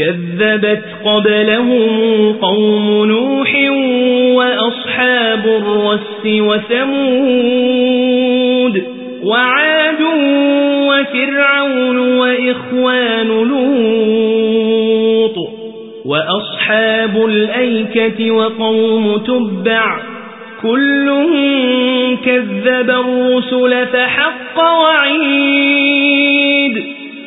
كذبت قبلهم قوم نوح وأصحاب الرس وثمود وعاد وفرعون وإخوان لوط وأصحاب الأيكة وقوم تبع كل كذب الرسل فحق وعيد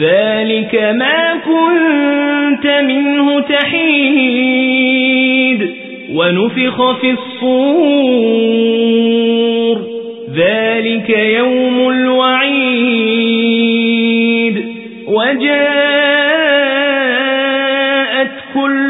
ذلك ما كنت منه تحيد ونفخ في الصور ذلك يوم الوعيد وجاءت كل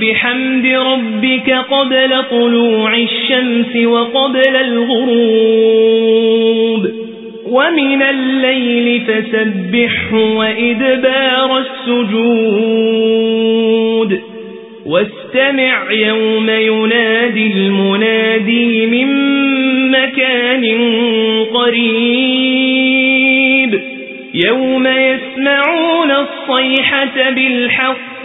بحمد ربك قبل طلوع الشمس وقبل الغروب ومن الليل فسبحه وإدبار السجود واستمع يوم ينادي المنادي من مكان قريب يوم يسمعون الصيحة بالحق